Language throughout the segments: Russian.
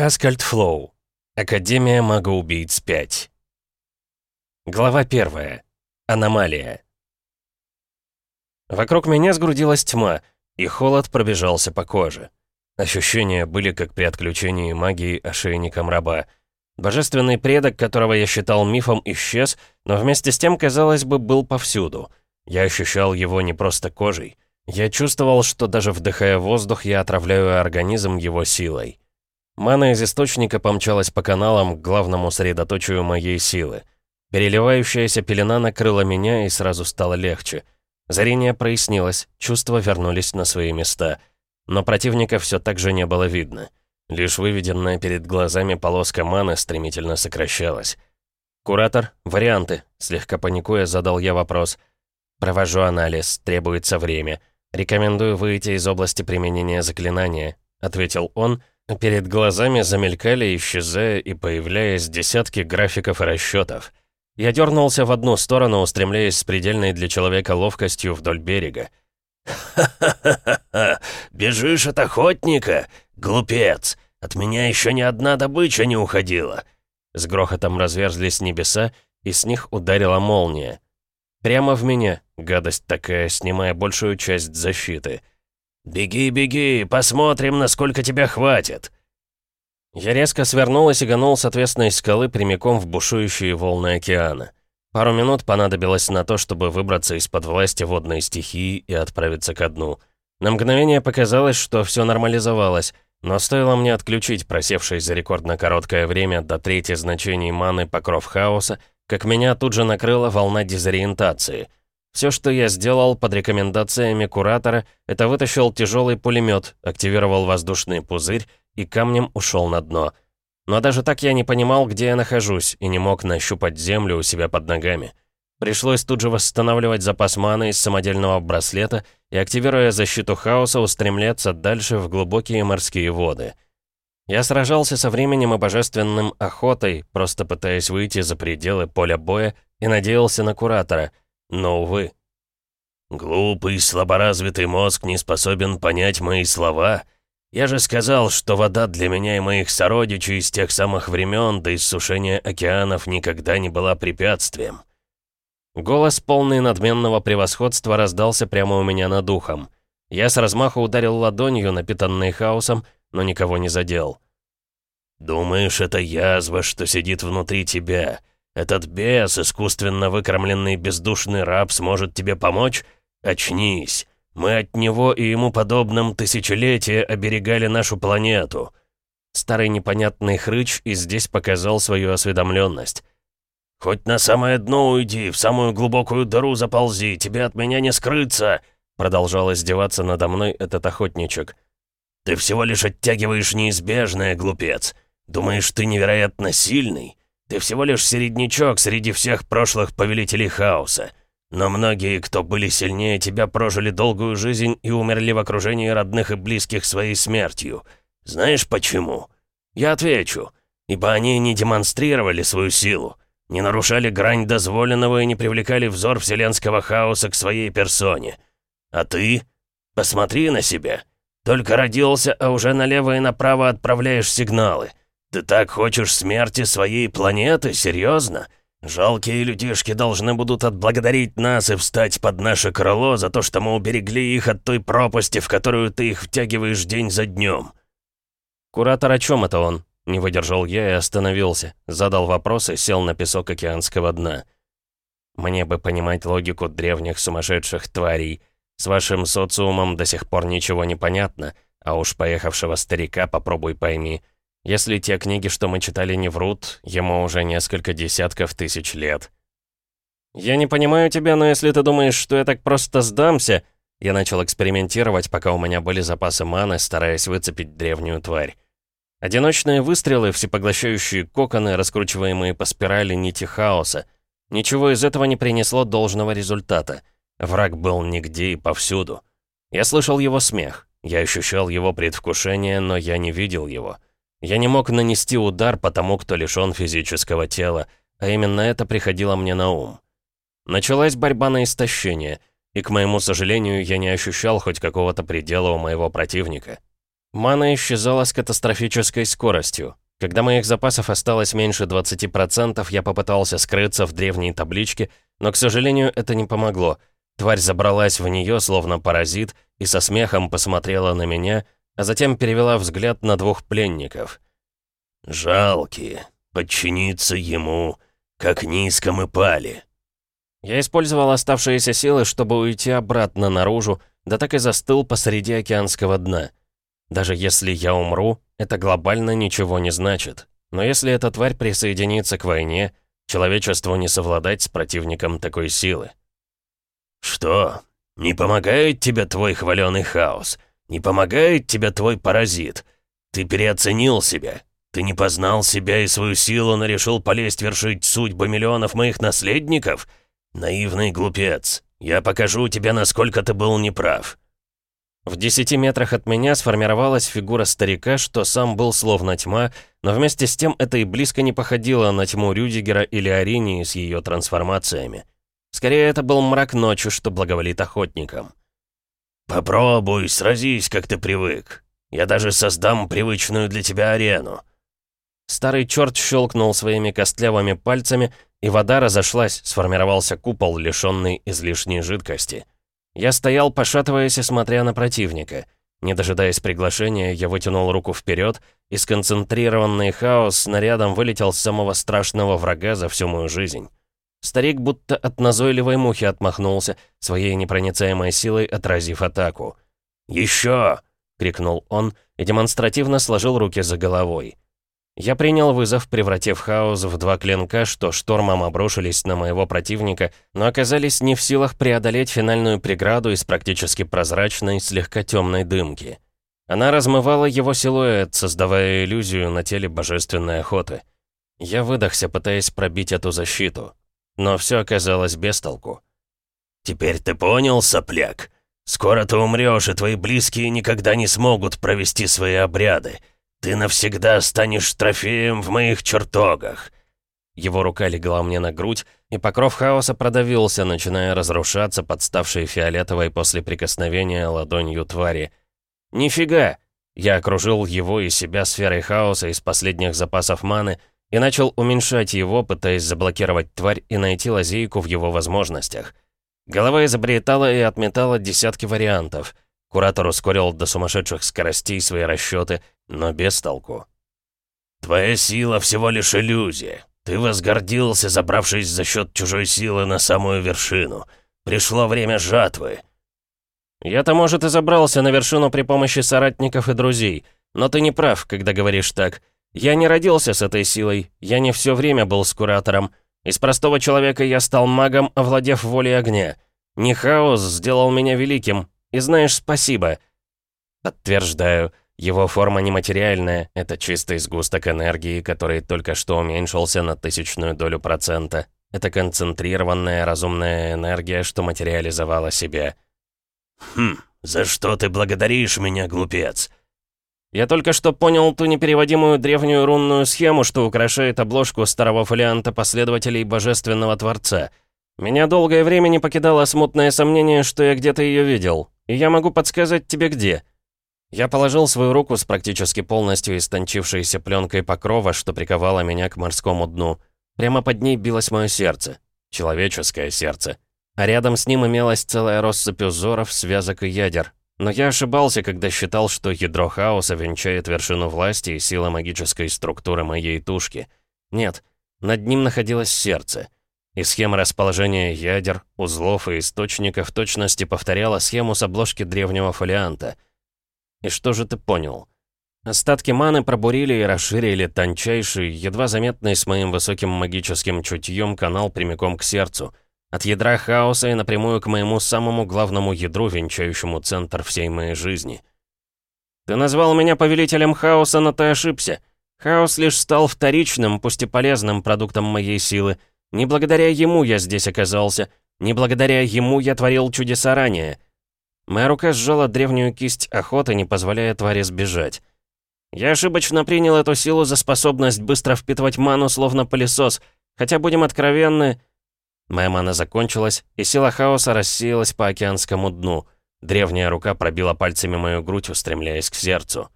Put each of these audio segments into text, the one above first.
Аскальд Флоу. Академия магоубийц 5. Глава 1. Аномалия. Вокруг меня сгрудилась тьма, и холод пробежался по коже. Ощущения были как при отключении магии ошейником раба. Божественный предок, которого я считал мифом, исчез, но вместе с тем, казалось бы, был повсюду. Я ощущал его не просто кожей. Я чувствовал, что даже вдыхая воздух, я отравляю организм его силой. Мана из источника помчалась по каналам к главному средоточию моей силы. Переливающаяся пелена накрыла меня, и сразу стало легче. Зрение прояснилось, чувства вернулись на свои места. Но противника все так же не было видно. Лишь выведенная перед глазами полоска маны стремительно сокращалась. «Куратор, варианты», — слегка паникуя, задал я вопрос. «Провожу анализ, требуется время. Рекомендую выйти из области применения заклинания», — ответил он, — Перед глазами замелькали, исчезая и появляясь десятки графиков и расчетов. Я дернулся в одну сторону, устремляясь с предельной для человека ловкостью вдоль берега. «Ха-ха-ха! Бежишь от охотника? Глупец! От меня еще ни одна добыча не уходила!» С грохотом разверзлись небеса, и с них ударила молния. Прямо в меня, гадость такая, снимая большую часть защиты — «Беги, беги, посмотрим, насколько тебя хватит!» Я резко свернул и сиганул с ответственной скалы прямиком в бушующие волны океана. Пару минут понадобилось на то, чтобы выбраться из-под власти водной стихии и отправиться ко дну. На мгновение показалось, что все нормализовалось, но стоило мне отключить просевший за рекордно короткое время до трети значений маны покров хаоса, как меня тут же накрыла волна дезориентации — все, что я сделал под рекомендациями куратора, это вытащил тяжелый пулемет, активировал воздушный пузырь и камнем ушел на дно. Но даже так я не понимал, где я нахожусь, и не мог нащупать землю у себя под ногами. Пришлось тут же восстанавливать запас маны из самодельного браслета и, активируя защиту хаоса, устремляться дальше в глубокие морские воды. Я сражался со временем и божественным охотой, просто пытаясь выйти за пределы поля боя, и надеялся на куратора — но, увы. «Глупый, слаборазвитый мозг не способен понять мои слова. Я же сказал, что вода для меня и моих сородичей с тех самых времен до иссушения океанов никогда не была препятствием». Голос, полный надменного превосходства, раздался прямо у меня над ухом. Я с размаху ударил ладонью, напитанной хаосом, но никого не задел. «Думаешь, это язва, что сидит внутри тебя?» Этот бес, искусственно выкормленный бездушный раб, сможет тебе помочь? Очнись. Мы от него и ему подобным тысячелетия оберегали нашу планету». Старый непонятный хрыч и здесь показал свою осведомленность. «Хоть на самое дно уйди, в самую глубокую дыру заползи, тебе от меня не скрыться!» Продолжал издеваться надо мной этот охотничек. «Ты всего лишь оттягиваешь неизбежное, глупец. Думаешь, ты невероятно сильный? Ты всего лишь середнячок среди всех прошлых повелителей хаоса. Но многие, кто были сильнее тебя, прожили долгую жизнь и умерли в окружении родных и близких своей смертью. Знаешь почему? Я отвечу. Ибо они не демонстрировали свою силу, не нарушали грань дозволенного и не привлекали взор вселенского хаоса к своей персоне. А ты? Посмотри на себя. Только родился, а уже налево и направо отправляешь сигналы. «Ты так хочешь смерти своей планеты? Серьезно? Жалкие людишки должны будут отблагодарить нас и встать под наше крыло за то, что мы уберегли их от той пропасти, в которую ты их втягиваешь день за днем». «Куратор, о чем это он?» Не выдержал я и остановился, задал вопрос и сел на песок океанского дна. «Мне бы понимать логику древних сумасшедших тварей. С вашим социумом до сих пор ничего не понятно, а уж поехавшего старика попробуй пойми». Если те книги, что мы читали, не врут, ему уже несколько десятков тысяч лет. «Я не понимаю тебя, но если ты думаешь, что я так просто сдамся...» Я начал экспериментировать, пока у меня были запасы маны, стараясь выцепить древнюю тварь. Одиночные выстрелы, всепоглощающие коконы, раскручиваемые по спирали нити хаоса. Ничего из этого не принесло должного результата. Враг был нигде и повсюду. Я слышал его смех, я ощущал его предвкушение, но я не видел его. Я не мог нанести удар по тому, кто лишён физического тела, а именно это приходило мне на ум. Началась борьба на истощение, и, к моему сожалению, я не ощущал хоть какого-то предела у моего противника. Мана исчезала с катастрофической скоростью. Когда моих запасов осталось меньше 20%, я попытался скрыться в древней табличке, но, к сожалению, это не помогло. Тварь забралась в нее, словно паразит, и со смехом посмотрела на меня, а затем перевела взгляд на двух пленников. «Жалкие. Подчиниться ему. Как низко мы пали». Я использовал оставшиеся силы, чтобы уйти обратно наружу, да так и застыл посреди океанского дна. Даже если я умру, это глобально ничего не значит. Но если эта тварь присоединится к войне, человечеству не совладать с противником такой силы. «Что? Не помогает тебе твой хваленый хаос? Не помогает тебе твой паразит? Ты переоценил себя? Ты не познал себя и свою силу, но решил полезть вершить судьбы миллионов моих наследников? Наивный глупец. Я покажу тебе, насколько ты был неправ». В десяти метрах от меня сформировалась фигура старика, что сам был словно тьма, но вместе с тем это и близко не походило на тьму Рюдигера или Аринии с ее трансформациями. Скорее, это был мрак ночи, что благоволит охотникам. «Попробуй, сразись, как ты привык. Я даже создам привычную для тебя арену». Старый черт щелкнул своими костлявыми пальцами, и вода разошлась, сформировался купол, лишенный излишней жидкости. Я стоял, пошатываясь и смотря на противника. Не дожидаясь приглашения, я вытянул руку вперед, и сконцентрированный хаос снарядом вылетел с самого страшного врага за всю мою жизнь. Старик будто от назойливой мухи отмахнулся, своей непроницаемой силой отразив атаку. «Еще!» — крикнул он и демонстративно сложил руки за головой. Я принял вызов, превратив хаос в два клинка, что штормом обрушились на моего противника, но оказались не в силах преодолеть финальную преграду из практически прозрачной, слегка темной дымки. Она размывала его силуэт, создавая иллюзию на теле божественной охоты. Я выдохся, пытаясь пробить эту защиту. Но все оказалось без толку. «Теперь ты понял, сопляк? Скоро ты умрешь, и твои близкие никогда не смогут провести свои обряды. «Ты навсегда станешь трофеем в моих чертогах!» Его рука легла мне на грудь, и покров хаоса продавился, начиная разрушаться, подставшей фиолетовой после прикосновения ладонью твари. «Нифига!» Я окружил его и себя сферой хаоса из последних запасов маны и начал уменьшать его, пытаясь заблокировать тварь и найти лазейку в его возможностях. Голова изобретала и отметала десятки вариантов — Куратор ускорил до сумасшедших скоростей свои расчеты, но без толку. «Твоя сила всего лишь иллюзия. Ты возгордился, забравшись за счет чужой силы на самую вершину. Пришло время жатвы». «Я-то, может, и забрался на вершину при помощи соратников и друзей, но ты не прав, когда говоришь так. Я не родился с этой силой, я не все время был с Куратором. Из простого человека я стал магом, овладев волей огня. Не хаос сделал меня великим, и знаешь, спасибо». Подтверждаю, его форма нематериальная, это чистый сгусток энергии, который только что уменьшился на тысячную долю процента. Это концентрированная разумная энергия, что материализовала себя. «Хм, за что ты благодаришь меня, глупец?» «Я только что понял ту непереводимую древнюю рунную схему, что украшает обложку старого фолианта последователей Божественного Творца. Меня долгое время не покидало смутное сомнение, что я где-то ее видел и я могу подсказать тебе где». Я положил свою руку с практически полностью истончившейся пленкой покрова, что приковало меня к морскому дну. Прямо под ней билось мое сердце. Человеческое сердце. А рядом с ним имелась целая россыпь узоров, связок и ядер. Но я ошибался, когда считал, что ядро хаоса венчает вершину власти и сила магической структуры моей тушки. Нет, над ним находилось сердце. И схема расположения ядер, узлов и источников в точности повторяла схему с обложки древнего фолианта. И что же ты понял? Остатки маны пробурили и расширили тончайший, едва заметный с моим высоким магическим чутьем канал прямиком к сердцу. От ядра хаоса и напрямую к моему самому главному ядру, венчающему центр всей моей жизни. Ты назвал меня повелителем хаоса, но ты ошибся. Хаос лишь стал вторичным, пусть и полезным продуктом моей силы — не благодаря ему я здесь оказался. Не благодаря ему я творил чудеса ранее. Моя рука сжала древнюю кисть охоты, не позволяя твари сбежать. Я ошибочно принял эту силу за способность быстро впитывать ману, словно пылесос. Хотя, будем откровенны... Моя мана закончилась, и сила хаоса рассеялась по океанскому дну. Древняя рука пробила пальцами мою грудь, устремляясь к сердцу.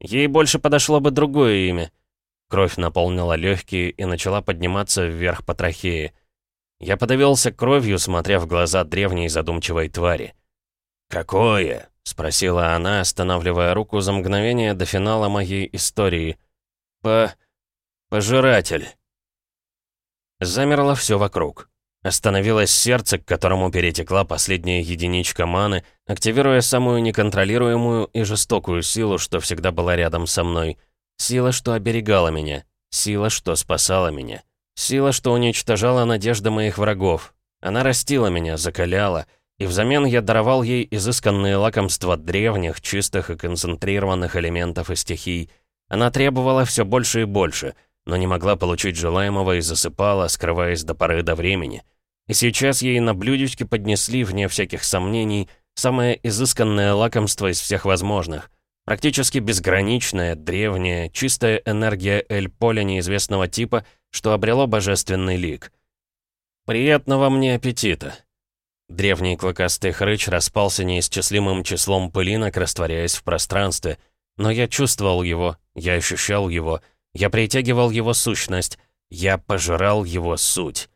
Ей больше подошло бы другое имя. Кровь наполнила легкие и начала подниматься вверх по трахее. Я подавился кровью, смотря в глаза древней задумчивой твари. «Какое?» — спросила она, останавливая руку за мгновение до финала моей истории. «По... пожиратель». Замерло все вокруг. Остановилось сердце, к которому перетекла последняя единичка маны, активируя самую неконтролируемую и жестокую силу, что всегда была рядом со мной. Сила, что оберегала меня. Сила, что спасала меня. Сила, что уничтожала надежды моих врагов. Она растила меня, закаляла, и взамен я даровал ей изысканные лакомства древних, чистых и концентрированных элементов и стихий. Она требовала все больше и больше, но не могла получить желаемого и засыпала, скрываясь до поры до времени. И сейчас ей на блюдечке поднесли, вне всяких сомнений, самое изысканное лакомство из всех возможных. Практически безграничная, древняя, чистая энергия Эль-Поля неизвестного типа, что обрело божественный лик. «Приятного мне аппетита!» Древний клыкастый хрыч распался неисчислимым числом пылинок, растворяясь в пространстве. Но я чувствовал его, я ощущал его, я притягивал его сущность, я пожирал его суть.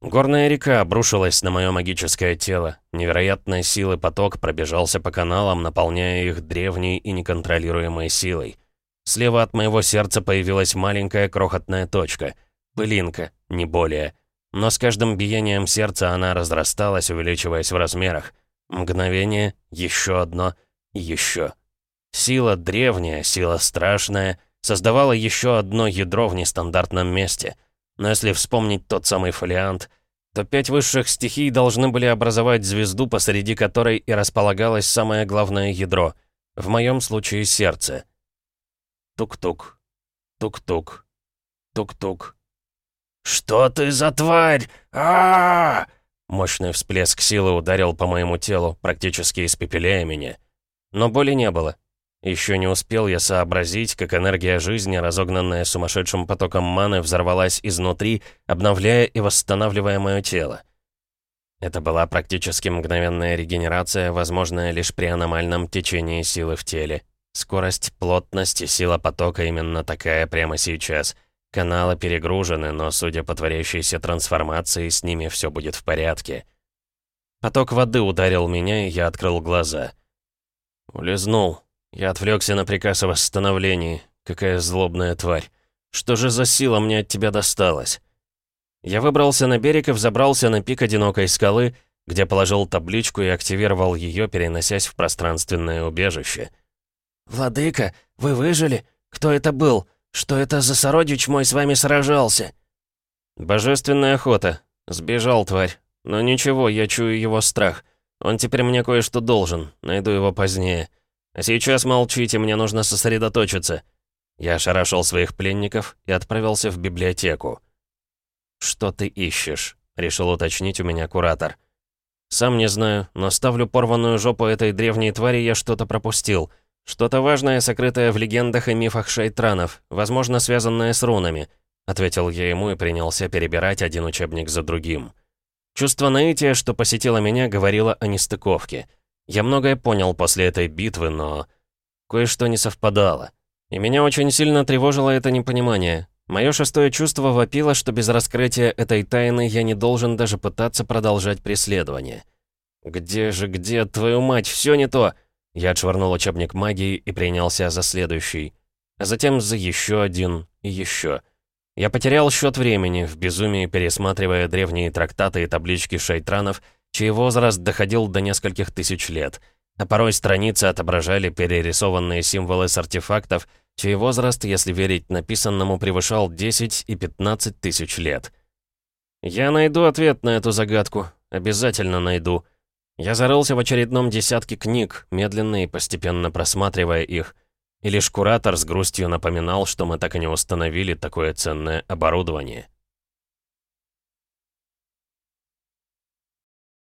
Горная река обрушилась на мое магическое тело. Невероятной силы поток пробежался по каналам, наполняя их древней и неконтролируемой силой. Слева от моего сердца появилась маленькая крохотная точка. Пылинка, не более. Но с каждым биением сердца она разрасталась, увеличиваясь в размерах. Мгновение, еще одно еще. Сила древняя, сила страшная, создавала еще одно ядро в нестандартном месте — но если вспомнить тот самый фолиант, то пять высших стихий должны были образовать звезду, посреди которой и располагалось самое главное ядро. В моем случае сердце. Тук-тук. Тук-тук. Тук-тук. «Что ты за тварь? а, -а, -а Мощный всплеск силы ударил по моему телу, практически испепеляя меня. Но боли не было. Еще не успел я сообразить, как энергия жизни, разогнанная сумасшедшим потоком маны, взорвалась изнутри, обновляя и восстанавливая мое тело. Это была практически мгновенная регенерация, возможная лишь при аномальном течении силы в теле. Скорость, плотность и сила потока именно такая прямо сейчас. Каналы перегружены, но, судя по творящейся трансформации, с ними все будет в порядке. Поток воды ударил меня, и я открыл глаза. Улизнул. Я отвлекся на приказ о восстановлении. Какая злобная тварь. Что же за сила мне от тебя досталась? Я выбрался на берег и взобрался на пик одинокой скалы, где положил табличку и активировал ее, переносясь в пространственное убежище. «Владыка, вы выжили? Кто это был? Что это за сородич мой с вами сражался?» «Божественная охота. Сбежал, тварь. Но ничего, я чую его страх. Он теперь мне кое-что должен. Найду его позднее. Сейчас молчите, мне нужно сосредоточиться». Я ошарашил своих пленников и отправился в библиотеку. «Что ты ищешь?» — решил уточнить у меня куратор. «Сам не знаю, но ставлю порванную жопу этой древней твари я что-то пропустил. Что-то важное, сокрытое в легендах и мифах шайтранов, возможно, связанное с рунами», — ответил я ему и принялся перебирать один учебник за другим. Чувство наития, что посетило меня, говорило о нестыковке — я многое понял после этой битвы, но... Кое-что не совпадало. И меня очень сильно тревожило это непонимание. Мое шестое чувство вопило, что без раскрытия этой тайны я не должен даже пытаться продолжать преследование. «Где же, где, твою мать, все не то!» Я отшвырнул учебник магии и принялся за следующий. А затем за еще один и еще. Я потерял счет времени, в безумии пересматривая древние трактаты и таблички шайтранов — чей возраст доходил до нескольких тысяч лет, а порой страницы отображали перерисованные символы с артефактов, чей возраст, если верить написанному, превышал 10 и 15 тысяч лет. Я найду ответ на эту загадку, обязательно найду. Я зарылся в очередном десятке книг, медленно и постепенно просматривая их, и лишь куратор с грустью напоминал, что мы так и не установили такое ценное оборудование.